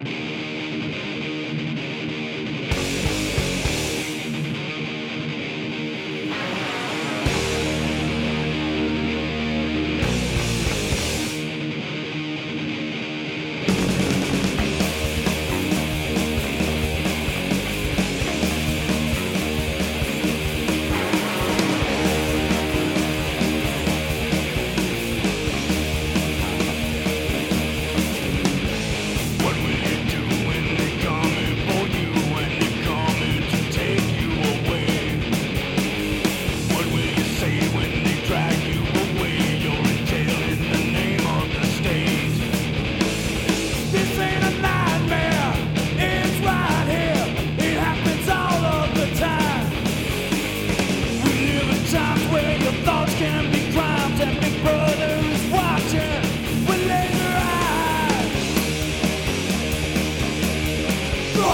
you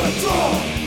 我操